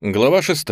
Глава 6.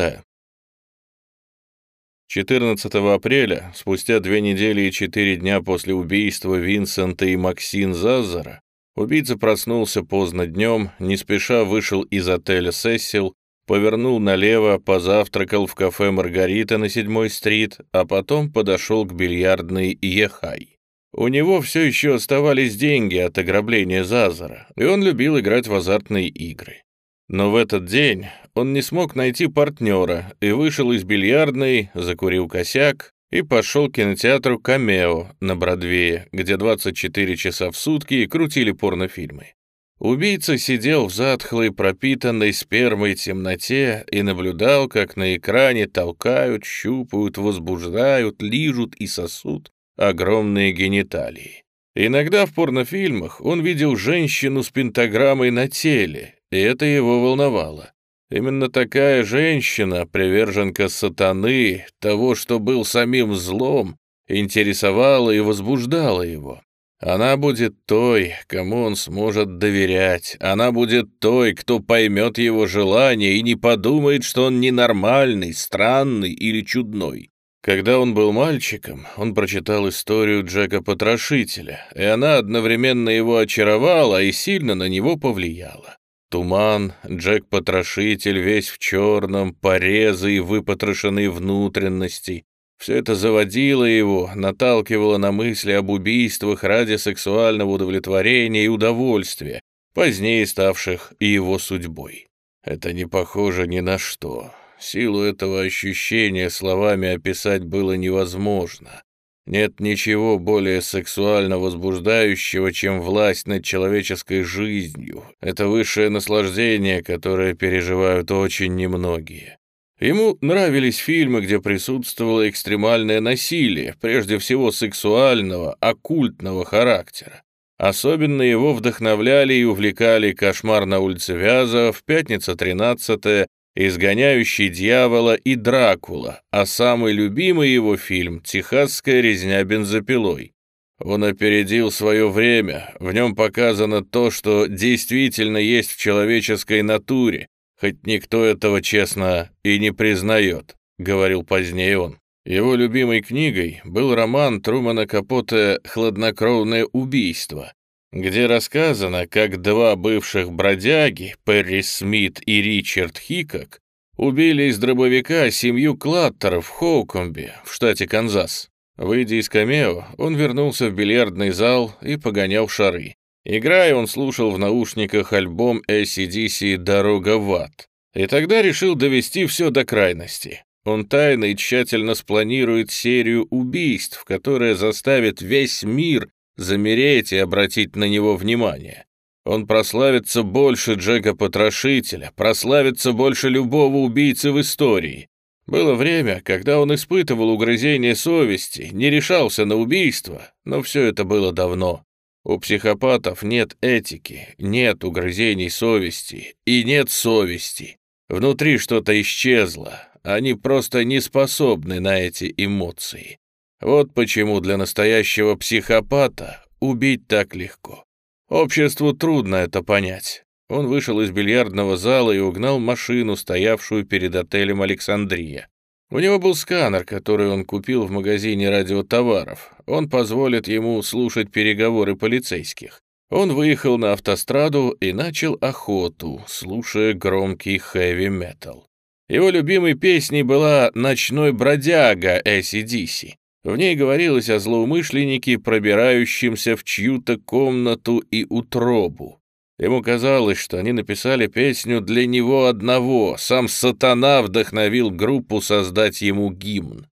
14 апреля, спустя две недели и четыре дня после убийства Винсента и Максин Зазара, убийца проснулся поздно днем, не спеша вышел из отеля «Сессил», повернул налево, позавтракал в кафе «Маргарита» на 7-й стрит, а потом подошел к бильярдной «Ехай». У него все еще оставались деньги от ограбления Зазара, и он любил играть в азартные игры. Но в этот день он не смог найти партнера и вышел из бильярдной, закурил косяк и пошел к кинотеатру «Камео» на Бродвее, где 24 часа в сутки крутили порнофильмы. Убийца сидел в затхлой, пропитанной спермой темноте и наблюдал, как на экране толкают, щупают, возбуждают, лижут и сосут огромные гениталии. Иногда в порнофильмах он видел женщину с пентаграммой на теле, и это его волновало. Именно такая женщина, приверженка сатаны, того, что был самим злом, интересовала и возбуждала его. Она будет той, кому он сможет доверять. Она будет той, кто поймет его желания и не подумает, что он ненормальный, странный или чудной. Когда он был мальчиком, он прочитал историю Джека Потрошителя, и она одновременно его очаровала и сильно на него повлияла. Туман, Джек-потрошитель весь в черном, порезы и выпотрошенные внутренности. Все это заводило его, наталкивало на мысли об убийствах ради сексуального удовлетворения и удовольствия, позднее ставших его судьбой. Это не похоже ни на что. Силу этого ощущения словами описать было невозможно. Нет ничего более сексуально возбуждающего, чем власть над человеческой жизнью. Это высшее наслаждение, которое переживают очень немногие. Ему нравились фильмы, где присутствовало экстремальное насилие, прежде всего сексуального, оккультного характера. Особенно его вдохновляли и увлекали «Кошмар на улице Вязов», «Пятница 13 изгоняющий дьявола и Дракула, а самый любимый его фильм «Техасская резня бензопилой». Он опередил свое время, в нем показано то, что действительно есть в человеческой натуре, хоть никто этого честно и не признает, говорил позднее он. Его любимой книгой был роман Трумана Капоте «Хладнокровное убийство», где рассказано, как два бывших бродяги, Перри Смит и Ричард Хикок, убили из дробовика семью Клаттеров в Хоукомбе, в штате Канзас. Выйдя из камео, он вернулся в бильярдный зал и погонял шары. Играя, он слушал в наушниках альбом ACDC «Дорога в ад». И тогда решил довести все до крайности. Он тайно и тщательно спланирует серию убийств, которая заставит весь мир замереть и обратить на него внимание. Он прославится больше Джека-потрошителя, прославится больше любого убийцы в истории. Было время, когда он испытывал угрызение совести, не решался на убийство, но все это было давно. У психопатов нет этики, нет угрызений совести и нет совести. Внутри что-то исчезло, они просто не способны на эти эмоции. Вот почему для настоящего психопата убить так легко. Обществу трудно это понять. Он вышел из бильярдного зала и угнал машину, стоявшую перед отелем «Александрия». У него был сканер, который он купил в магазине радиотоваров. Он позволит ему слушать переговоры полицейских. Он выехал на автостраду и начал охоту, слушая громкий хэви-метал. Его любимой песней была «Ночной бродяга» ACDC. В ней говорилось о злоумышленнике, пробирающемся в чью-то комнату и утробу. Ему казалось, что они написали песню для него одного, сам сатана вдохновил группу создать ему гимн.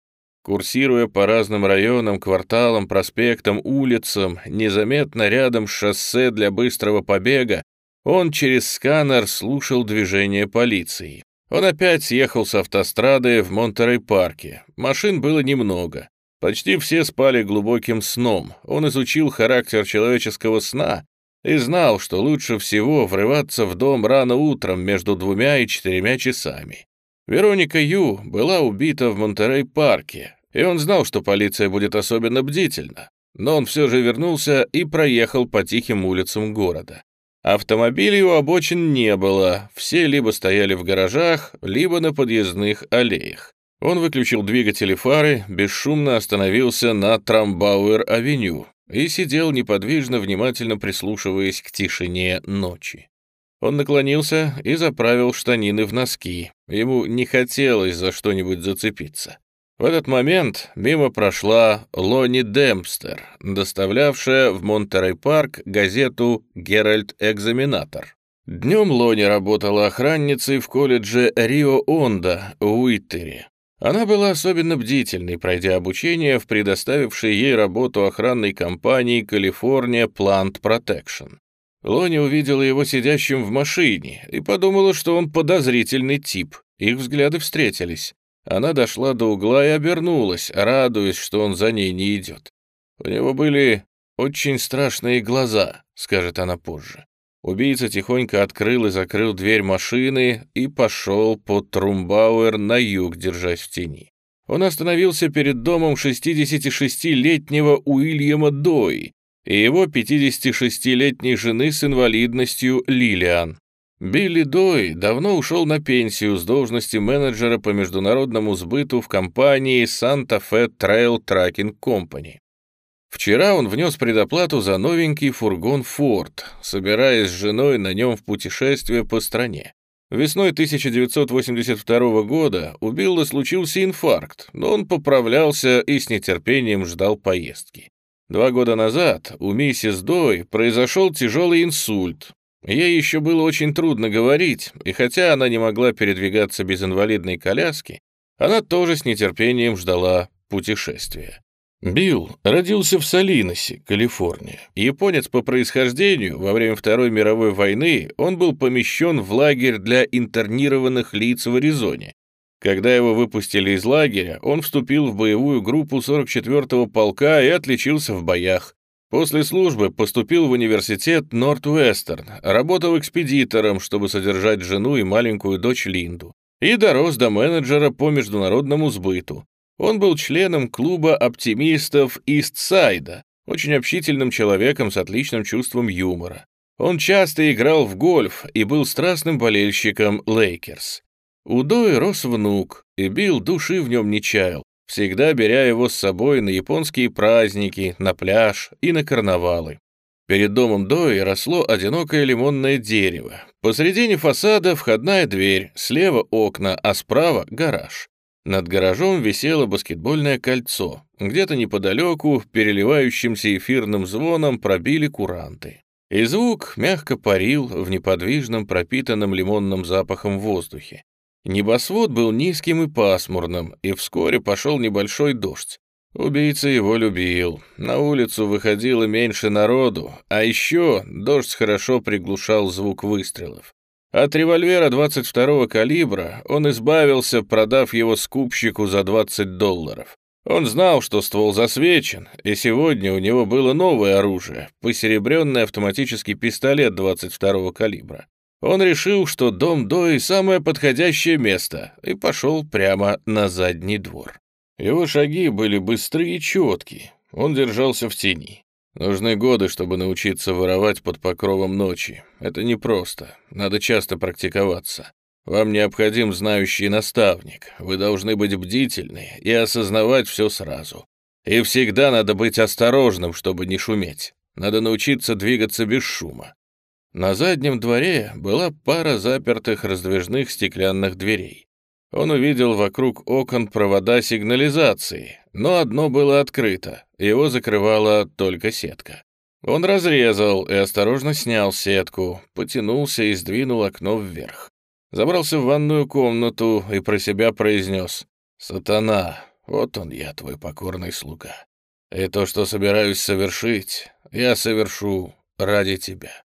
Курсируя по разным районам, кварталам, проспектам, улицам, незаметно рядом с шоссе для быстрого побега, он через сканер слушал движение полиции. Он опять съехал с автострады в Монтерей-парке. Машин было немного. Почти все спали глубоким сном. Он изучил характер человеческого сна и знал, что лучше всего врываться в дом рано утром между двумя и четырьмя часами. Вероника Ю была убита в Монтерей-парке, и он знал, что полиция будет особенно бдительна. Но он все же вернулся и проехал по тихим улицам города. Автомобилей у обочин не было, все либо стояли в гаражах, либо на подъездных аллеях. Он выключил двигатели фары, бесшумно остановился на Трамбауэр-авеню и сидел неподвижно, внимательно прислушиваясь к тишине ночи. Он наклонился и заправил штанины в носки. Ему не хотелось за что-нибудь зацепиться. В этот момент мимо прошла Лони Демпстер, доставлявшая в Монтерей-парк газету «Геральт Экзаменатор». Днем Лони работала охранницей в колледже Рио-Онда в Уиттере. Она была особенно бдительной, пройдя обучение в предоставившей ей работу охранной компании «Калифорния Plant Protection». Лони увидела его сидящим в машине и подумала, что он подозрительный тип. Их взгляды встретились. Она дошла до угла и обернулась, радуясь, что он за ней не идет. У него были очень страшные глаза, скажет она позже. Убийца тихонько открыл и закрыл дверь машины и пошел под Трумбауэр на юг, держась в тени. Он остановился перед домом 66-летнего Уильяма Дой и его 56-летней жены с инвалидностью Лилиан. Билли Дой давно ушел на пенсию с должности менеджера по международному сбыту в компании Santa Fe Trail Tracking Company. Вчера он внес предоплату за новенький фургон Ford, собираясь с женой на нем в путешествие по стране. Весной 1982 года у Билла случился инфаркт, но он поправлялся и с нетерпением ждал поездки. Два года назад у миссис Дой произошел тяжелый инсульт, Ей еще было очень трудно говорить, и хотя она не могла передвигаться без инвалидной коляски, она тоже с нетерпением ждала путешествия. Билл родился в Салиносе, Калифорния. Японец по происхождению, во время Второй мировой войны он был помещен в лагерь для интернированных лиц в Аризоне. Когда его выпустили из лагеря, он вступил в боевую группу 44-го полка и отличился в боях. После службы поступил в университет Нортвестерн, работал экспедитором, чтобы содержать жену и маленькую дочь Линду, и дорос до менеджера по международному сбыту. Он был членом клуба оптимистов Истсайда, очень общительным человеком с отличным чувством юмора. Он часто играл в гольф и был страстным болельщиком Лейкерс. У Дои рос внук, и Билл души в нем не чаял всегда беря его с собой на японские праздники, на пляж и на карнавалы. Перед домом Дои росло одинокое лимонное дерево. Посредине фасада входная дверь, слева окна, а справа — гараж. Над гаражом висело баскетбольное кольцо. Где-то неподалеку, переливающимся эфирным звоном, пробили куранты. И звук мягко парил в неподвижном, пропитанном лимонным запахом воздухе. Небосвод был низким и пасмурным, и вскоре пошел небольшой дождь. Убийца его любил. На улицу выходило меньше народу, а еще дождь хорошо приглушал звук выстрелов. От револьвера 22-го калибра он избавился, продав его скупщику за 20 долларов. Он знал, что ствол засвечен, и сегодня у него было новое оружие — посеребренный автоматический пистолет 22-го калибра. Он решил, что дом Дои — самое подходящее место, и пошел прямо на задний двор. Его шаги были быстрые и четкие, он держался в тени. Нужны годы, чтобы научиться воровать под покровом ночи. Это непросто, надо часто практиковаться. Вам необходим знающий наставник, вы должны быть бдительны и осознавать все сразу. И всегда надо быть осторожным, чтобы не шуметь. Надо научиться двигаться без шума. На заднем дворе была пара запертых раздвижных стеклянных дверей. Он увидел вокруг окон провода сигнализации, но одно было открыто, его закрывала только сетка. Он разрезал и осторожно снял сетку, потянулся и сдвинул окно вверх. Забрался в ванную комнату и про себя произнес «Сатана, вот он я, твой покорный слуга. И то, что собираюсь совершить, я совершу ради тебя».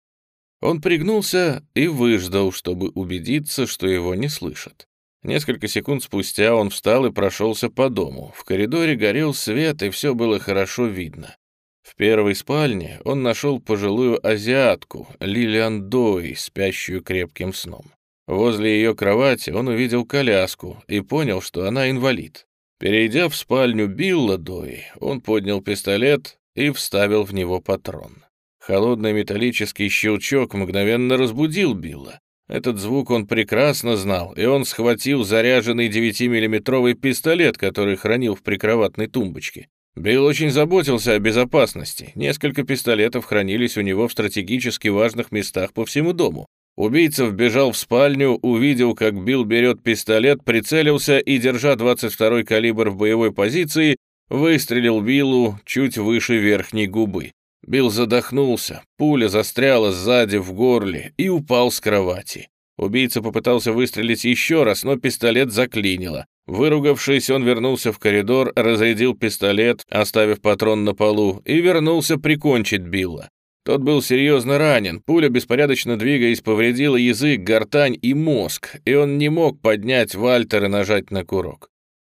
Он пригнулся и выждал, чтобы убедиться, что его не слышат. Несколько секунд спустя он встал и прошелся по дому. В коридоре горел свет, и все было хорошо видно. В первой спальне он нашел пожилую азиатку, Лилиан Дой, спящую крепким сном. Возле ее кровати он увидел коляску и понял, что она инвалид. Перейдя в спальню Билла Дой, он поднял пистолет и вставил в него патрон. Холодный металлический щелчок мгновенно разбудил Билла. Этот звук он прекрасно знал, и он схватил заряженный 9-миллиметровый пистолет, который хранил в прикроватной тумбочке. Билл очень заботился о безопасности. Несколько пистолетов хранились у него в стратегически важных местах по всему дому. Убийца вбежал в спальню, увидел, как Билл берет пистолет, прицелился и, держа 22-й калибр в боевой позиции, выстрелил Биллу чуть выше верхней губы. Билл задохнулся, пуля застряла сзади в горле и упал с кровати. Убийца попытался выстрелить еще раз, но пистолет заклинило. Выругавшись, он вернулся в коридор, разрядил пистолет, оставив патрон на полу, и вернулся прикончить Билла. Тот был серьезно ранен, пуля, беспорядочно двигаясь, повредила язык, гортань и мозг, и он не мог поднять Вальтер и нажать на курок.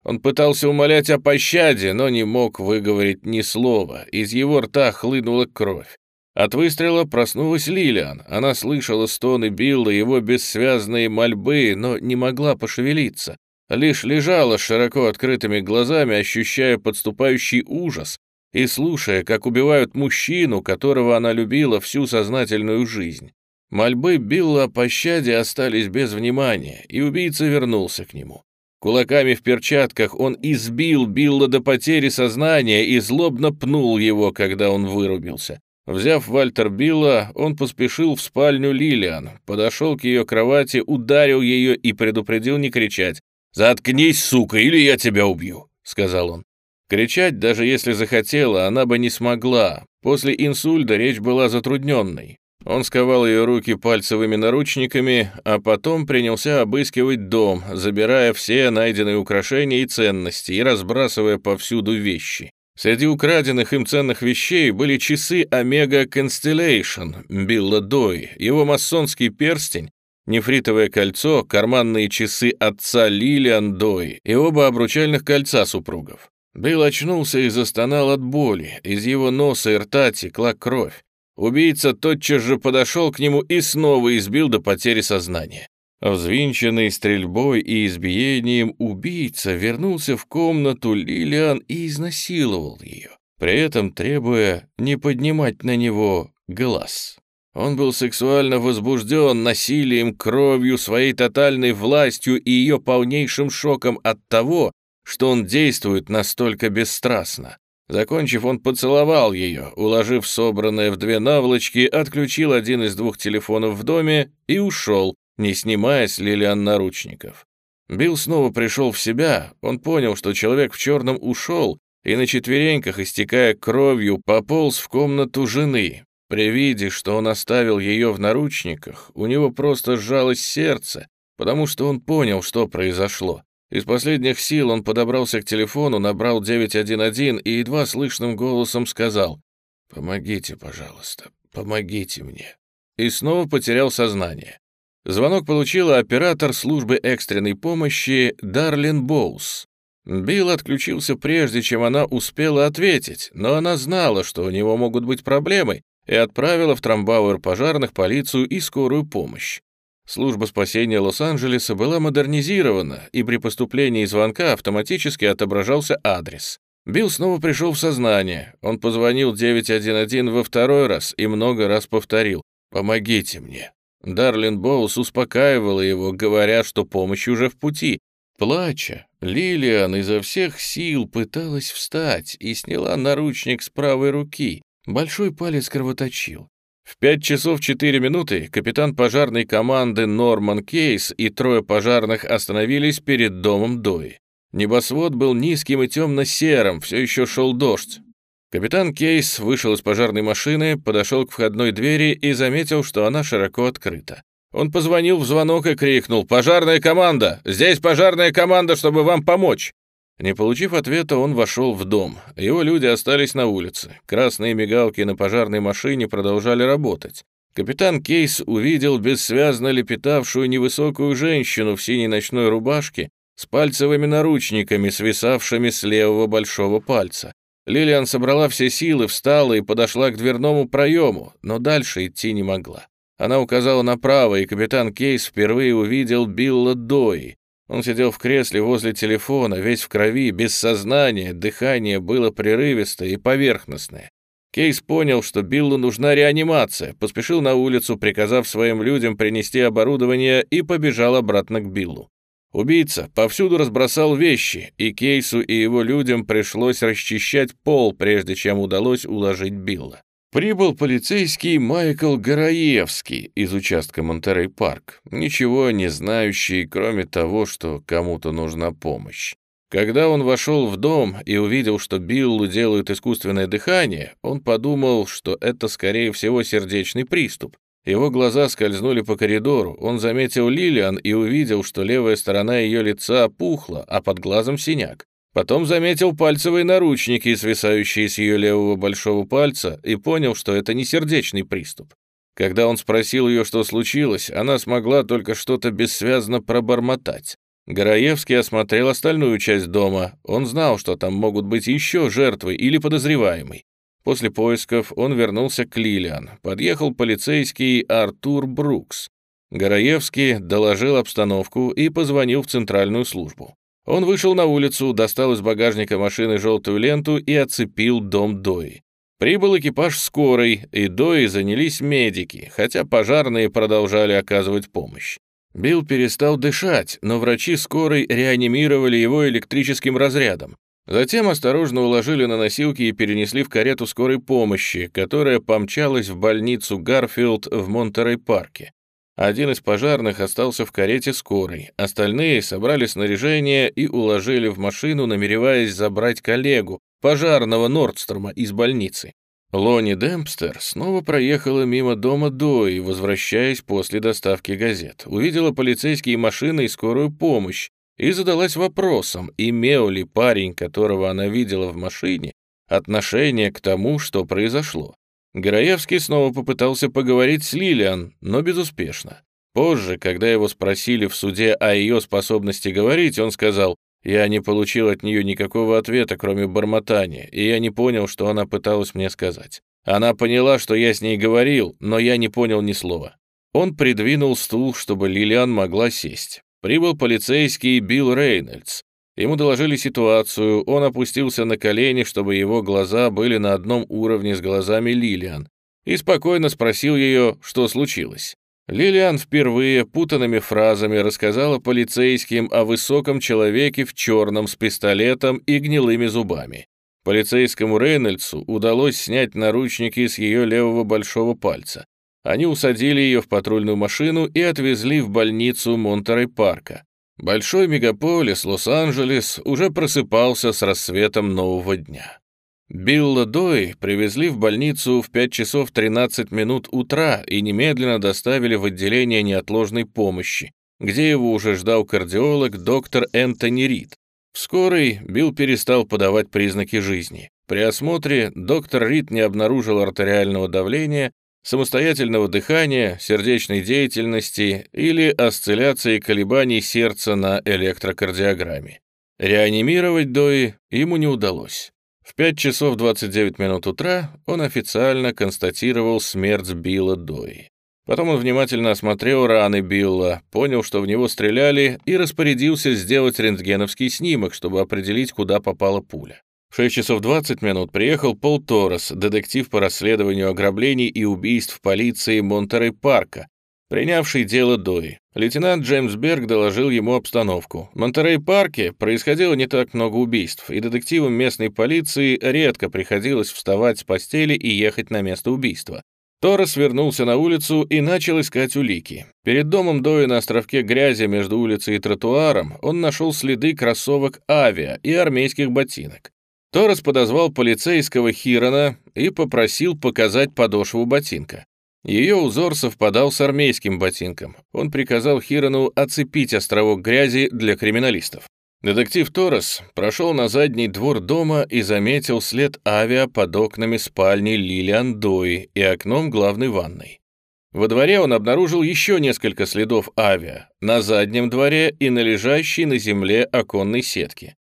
Он пытался умолять о пощаде, но не мог выговорить ни слова, из его рта хлынула кровь. От выстрела проснулась Лилиан. Она слышала стоны Билла, его бессвязные мольбы, но не могла пошевелиться. Лишь лежала с широко открытыми глазами, ощущая подступающий ужас и слушая, как убивают мужчину, которого она любила всю сознательную жизнь. Мольбы Билла о пощаде остались без внимания, и убийца вернулся к нему. Кулаками в перчатках он избил Билла до потери сознания и злобно пнул его, когда он вырубился. Взяв Вальтер Билла, он поспешил в спальню Лилиан, подошел к ее кровати, ударил ее и предупредил не кричать. «Заткнись, сука, или я тебя убью», — сказал он. Кричать, даже если захотела, она бы не смогла. После инсульта речь была затрудненной. Он сковал ее руки пальцевыми наручниками, а потом принялся обыскивать дом, забирая все найденные украшения и ценности и разбрасывая повсюду вещи. Среди украденных им ценных вещей были часы Омега Constellation Билла Дой, его масонский перстень, нефритовое кольцо, карманные часы отца Лилиан Дой и оба обручальных кольца супругов. Билл очнулся и застонал от боли, из его носа и рта текла кровь. Убийца тотчас же подошел к нему и снова избил до потери сознания. Взвинченный стрельбой и избиением, убийца вернулся в комнату Лилиан и изнасиловал ее, при этом требуя не поднимать на него глаз. Он был сексуально возбужден насилием, кровью, своей тотальной властью и ее полнейшим шоком от того, что он действует настолько бесстрастно. Закончив, он поцеловал ее, уложив собранное в две наволочки, отключил один из двух телефонов в доме и ушел, не снимая с Лилиан наручников. Билл снова пришел в себя, он понял, что человек в черном ушел, и на четвереньках, истекая кровью, пополз в комнату жены. При виде, что он оставил ее в наручниках, у него просто сжалось сердце, потому что он понял, что произошло. Из последних сил он подобрался к телефону, набрал 911 и едва слышным голосом сказал «Помогите, пожалуйста, помогите мне». И снова потерял сознание. Звонок получила оператор службы экстренной помощи Дарлин Боус. Билл отключился прежде, чем она успела ответить, но она знала, что у него могут быть проблемы, и отправила в Трамбауэр пожарных, полицию и скорую помощь. Служба спасения Лос-Анджелеса была модернизирована, и при поступлении звонка автоматически отображался адрес. Билл снова пришел в сознание. Он позвонил 911 во второй раз и много раз повторил «Помогите мне». Дарлин Боус успокаивала его, говоря, что помощь уже в пути. Плача, Лилиан изо всех сил пыталась встать и сняла наручник с правой руки. Большой палец кровоточил. В 5 часов 4 минуты капитан пожарной команды Норман Кейс и трое пожарных остановились перед домом Дои. Небосвод был низким и темно-серым, все еще шел дождь. Капитан Кейс вышел из пожарной машины, подошел к входной двери и заметил, что она широко открыта. Он позвонил в звонок и крикнул «Пожарная команда! Здесь пожарная команда, чтобы вам помочь!» Не получив ответа, он вошел в дом. Его люди остались на улице. Красные мигалки на пожарной машине продолжали работать. Капитан Кейс увидел бессвязно лепетавшую невысокую женщину в синей ночной рубашке с пальцевыми наручниками, свисавшими с левого большого пальца. Лилиан собрала все силы, встала и подошла к дверному проему, но дальше идти не могла. Она указала направо, и капитан Кейс впервые увидел Билла Дои. Он сидел в кресле возле телефона, весь в крови, без сознания, дыхание было прерывистое и поверхностное. Кейс понял, что Биллу нужна реанимация, поспешил на улицу, приказав своим людям принести оборудование и побежал обратно к Биллу. Убийца повсюду разбросал вещи, и Кейсу и его людям пришлось расчищать пол, прежде чем удалось уложить Билла. Прибыл полицейский Майкл Гораевский из участка Монтерей-парк, ничего не знающий, кроме того, что кому-то нужна помощь. Когда он вошел в дом и увидел, что Биллу делают искусственное дыхание, он подумал, что это, скорее всего, сердечный приступ. Его глаза скользнули по коридору, он заметил Лилиан и увидел, что левая сторона ее лица опухла, а под глазом синяк. Потом заметил пальцевые наручники, свисающие с ее левого большого пальца, и понял, что это не сердечный приступ. Когда он спросил ее, что случилось, она смогла только что-то бессвязно пробормотать. Гороевский осмотрел остальную часть дома. Он знал, что там могут быть еще жертвы или подозреваемый. После поисков он вернулся к Лилиан. Подъехал полицейский Артур Брукс. Гороевский доложил обстановку и позвонил в центральную службу. Он вышел на улицу, достал из багажника машины желтую ленту и оцепил дом Дои. Прибыл экипаж скорой, и Дои занялись медики, хотя пожарные продолжали оказывать помощь. Билл перестал дышать, но врачи скорой реанимировали его электрическим разрядом. Затем осторожно уложили на носилки и перенесли в карету скорой помощи, которая помчалась в больницу Гарфилд в Монтерей-парке. Один из пожарных остался в карете скорой, остальные собрали снаряжение и уложили в машину, намереваясь забрать коллегу, пожарного Нордстрома, из больницы. Лони Демпстер снова проехала мимо дома Дои, возвращаясь после доставки газет. Увидела полицейские машины и скорую помощь и задалась вопросом, имел ли парень, которого она видела в машине, отношение к тому, что произошло. Гороевский снова попытался поговорить с Лилиан, но безуспешно. Позже, когда его спросили в суде о ее способности говорить, он сказал, я не получил от нее никакого ответа, кроме бормотания, и я не понял, что она пыталась мне сказать. Она поняла, что я с ней говорил, но я не понял ни слова. Он придвинул стул, чтобы Лилиан могла сесть. Прибыл полицейский Билл Рейнольдс. Ему доложили ситуацию, он опустился на колени, чтобы его глаза были на одном уровне с глазами Лилиан, и спокойно спросил ее, что случилось. Лилиан впервые путанными фразами рассказала полицейским о высоком человеке в черном с пистолетом и гнилыми зубами. Полицейскому Рейнольдсу удалось снять наручники с ее левого большого пальца. Они усадили ее в патрульную машину и отвезли в больницу Монтерей-парка. Большой мегаполис Лос-Анджелес уже просыпался с рассветом нового дня. Билла Дой привезли в больницу в 5 часов 13 минут утра и немедленно доставили в отделение неотложной помощи, где его уже ждал кардиолог доктор Энтони Рид. В скорой Билл перестал подавать признаки жизни. При осмотре доктор Рид не обнаружил артериального давления, самостоятельного дыхания, сердечной деятельности или осцилляции колебаний сердца на электрокардиограмме. Реанимировать Дои ему не удалось. В 5 часов 29 минут утра он официально констатировал смерть Билла Дои. Потом он внимательно осмотрел раны Билла, понял, что в него стреляли, и распорядился сделать рентгеновский снимок, чтобы определить, куда попала пуля. В 6 часов 20 минут приехал Пол Торрес, детектив по расследованию ограблений и убийств полиции Монтерей-парка, принявший дело Дои. Лейтенант Джеймс Берг доложил ему обстановку. В Монтерей-парке происходило не так много убийств, и детективам местной полиции редко приходилось вставать с постели и ехать на место убийства. Торрес вернулся на улицу и начал искать улики. Перед домом Дои на островке грязи между улицей и тротуаром он нашел следы кроссовок «Авиа» и армейских ботинок. Торрес подозвал полицейского Хирона и попросил показать подошву ботинка. Ее узор совпадал с армейским ботинком. Он приказал Хирону оцепить островок грязи для криминалистов. Детектив Торрес прошел на задний двор дома и заметил след авиа под окнами спальни Лилиан Дои и окном главной ванной. Во дворе он обнаружил еще несколько следов авиа, на заднем дворе и на лежащей на земле оконной сетке.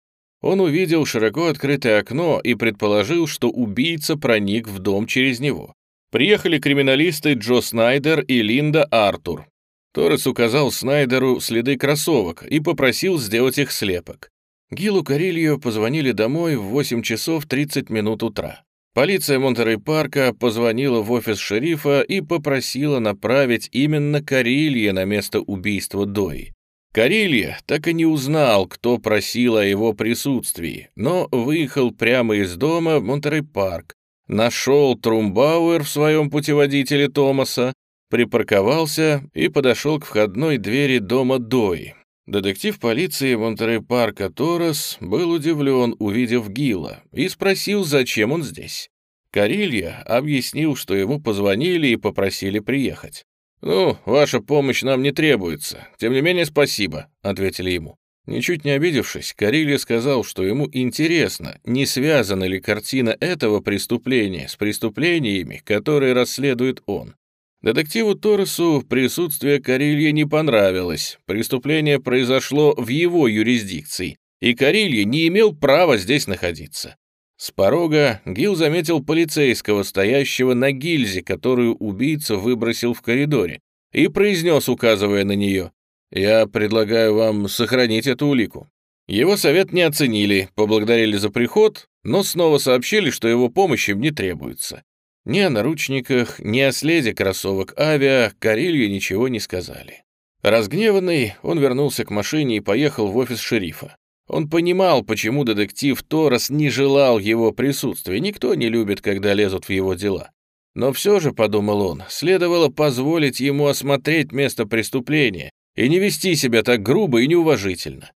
Он увидел широко открытое окно и предположил, что убийца проник в дом через него. Приехали криминалисты Джо Снайдер и Линда Артур. Торрес указал Снайдеру следы кроссовок и попросил сделать их слепок. Гилу Карильо позвонили домой в 8 часов 30 минут утра. Полиция Монтерей-парка позвонила в офис шерифа и попросила направить именно Карилья на место убийства Дои. Карилья так и не узнал, кто просил о его присутствии, но выехал прямо из дома в Монтерей-парк, нашел Трумбауэр в своем путеводителе Томаса, припарковался и подошел к входной двери дома Дои. Детектив полиции Монтерей-парка Торрес был удивлен, увидев Гила, и спросил, зачем он здесь. Карилья объяснил, что ему позвонили и попросили приехать. «Ну, ваша помощь нам не требуется. Тем не менее, спасибо», — ответили ему. Ничуть не обидевшись, Карилья сказал, что ему интересно, не связана ли картина этого преступления с преступлениями, которые расследует он. Детективу Торресу присутствие Карилья не понравилось. Преступление произошло в его юрисдикции, и Карилья не имел права здесь находиться. С порога Гил заметил полицейского, стоящего на гильзе, которую убийца выбросил в коридоре, и произнес, указывая на нее, «Я предлагаю вам сохранить эту улику». Его совет не оценили, поблагодарили за приход, но снова сообщили, что его помощь им не требуется. Ни о наручниках, ни о следе кроссовок авиа Карелью ничего не сказали. Разгневанный, он вернулся к машине и поехал в офис шерифа. Он понимал, почему детектив Торос не желал его присутствия. Никто не любит, когда лезут в его дела. Но все же, подумал он, следовало позволить ему осмотреть место преступления и не вести себя так грубо и неуважительно.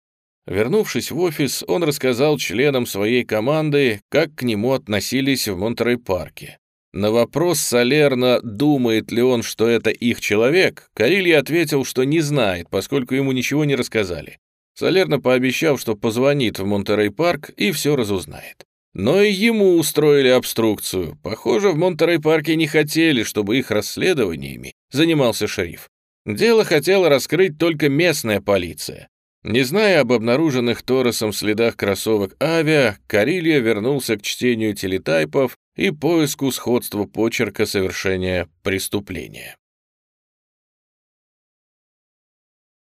Вернувшись в офис, он рассказал членам своей команды, как к нему относились в Монтерей-парке. На вопрос Салерна, думает ли он, что это их человек, Карилья ответил, что не знает, поскольку ему ничего не рассказали. Салерно пообещал, что позвонит в Монтерей-парк и все разузнает. Но и ему устроили обструкцию. Похоже, в Монтерей-парке не хотели, чтобы их расследованиями занимался шериф. Дело хотела раскрыть только местная полиция. Не зная об обнаруженных Торосом следах кроссовок авиа, Карилья вернулся к чтению телетайпов и поиску сходства почерка совершения преступления.